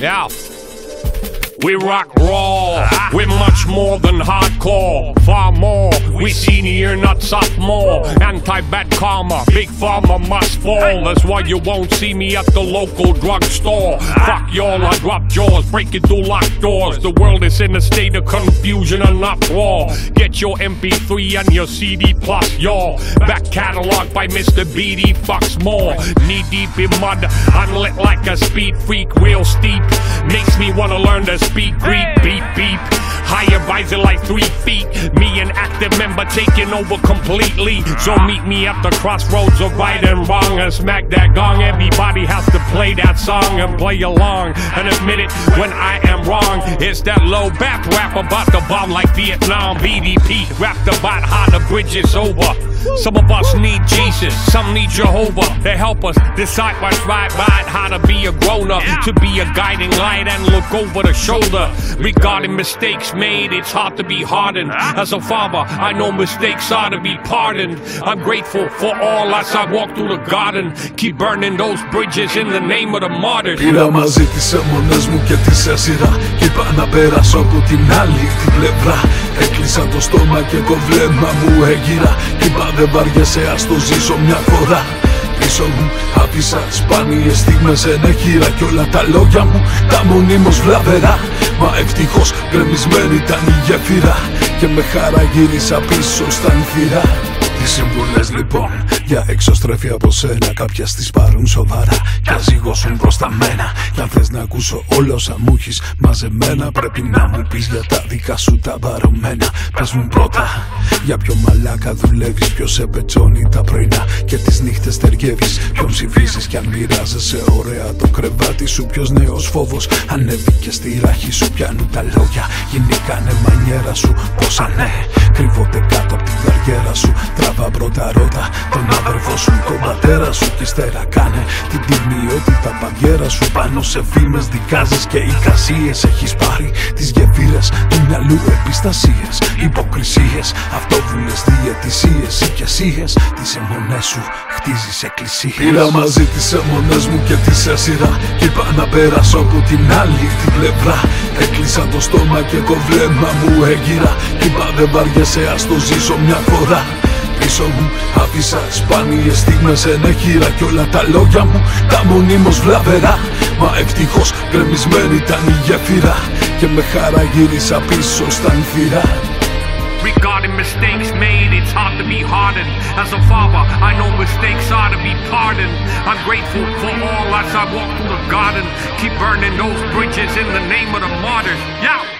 Yeah. We rock raw. We're much more than hardcore. Far more. We senior, not sophomore. Anti-bad karma. Big pharma must fall. That's why you won't see me at the local drugstore. Fuck y'all, I drop jaws, breaking through locked doors. The world is in a state of confusion and uproar. Get your MP3 and your CD plus y'all. Back catalog by Mr. BD Foxmoor. Knee deep in mud. I'm lit like a speed freak, real steep. Makes me wanna learn to speak Greek. Beep beep. Higher rising like three feet. Me an active member taking over completely. So meet me at the crossroads of right and wrong and smack that gong. Everybody has to play that song and play along and admit it when I am wrong. It's that low bap rap about the bomb like Vietnam BDP. Rap about how the bridge is over. Some of us need Jesus, some need Jehovah to help us decide what's right, right, how to be a grown up, to be a guiding light and look over the shoulder. Regarding mistakes made, it's hard to be hardened. As a father, I know mistakes are to be pardoned. I'm grateful for all as I walk through the garden. Keep burning those bridges in the name of the martyrs. Πήρα μαζί τις αιμονές μου και τις έσυρα Κι είπα να περάσω από την άλλη την πλευρά Έκλεισα το στόμα και το βλέμμα μου έγιρα Κι είπα δεν βαριέσαι ας το ζήσω μια φορά Πίσω μου άφησα σπάνιες στιγμές ενέχειρα Κι όλα τα λόγια μου τα μονίμως βλαβερά. Μα ευτυχώς γκρεμισμένη ήταν η γέφυρα Και με χαρά γύρισα πίσω στα νθυρά τι συμβουλές λοιπόν για εξωστρέφεια από σένα. Κάποια τι πάρουν σοβαρά και ζυγώσουν προς τα μένα. Κι αν θες να ακούσω όλα όσα μου έχεις μαζεμένα, πρέπει να μου πεις για τα δικά σου τα βαρωμένα. Πες μου πρώτα για ποιο μαλάκα δουλεύεις, ποιος σε πετσώνει τα πρωινά και τις νύχτες ταιριεύεις. Ποιον ψηφίζεις κι αν μοιράζεσαι ωραία το κρεβάτι σου. Ποιος νέος φόβος ανέβηκε στη ράχη σου. Πιάνουν τα λόγια, γίνηκανε μανιέρα σου. Πόσα ναι, κρύβονται κάτω από την καριέρα σου. Τραβά πρώτα ρώτα τον αδερφό σου, τον πατέρα σου. Κι ύστερα κάνε την τιμιότητα παγκέρα σου. Πάνω σε φήμε δικάζεις και εικασίες. Έχεις πάρει τις γεφύρε του μυαλού επιστασίε. Υποκρισίες, αυτόβουλε διαιτησίες. Οικεσίε, τις αιμονές σου χτίζεις εκκλησίες. Πήρα μαζί τις αιμονές μου και τι έσυρα. Κι είπα να περάσω από την άλλη την πλευρά. Έκλεισα το στόμα και το βλέμμα μου έγιρα. Κι είπα δεν βαριέσαι, ας το ζήσω μια φορά. Πίσω μου άφησα σπάνιες στιγμές ενέχειρα Κι όλα τα λόγια μου τα μονίμως βλαβερά Μα ευτυχώς γκρεμισμένη ήταν η γέφυρα Και με χαρά γύρισα πίσω στα νθυρά Regarding mistakes made, it's hard to be hardened. As a father, I know mistakes are to be pardoned. I'm grateful for all as I walk through the garden. Keep burning those bridges in the name of the martyrs. Yeah.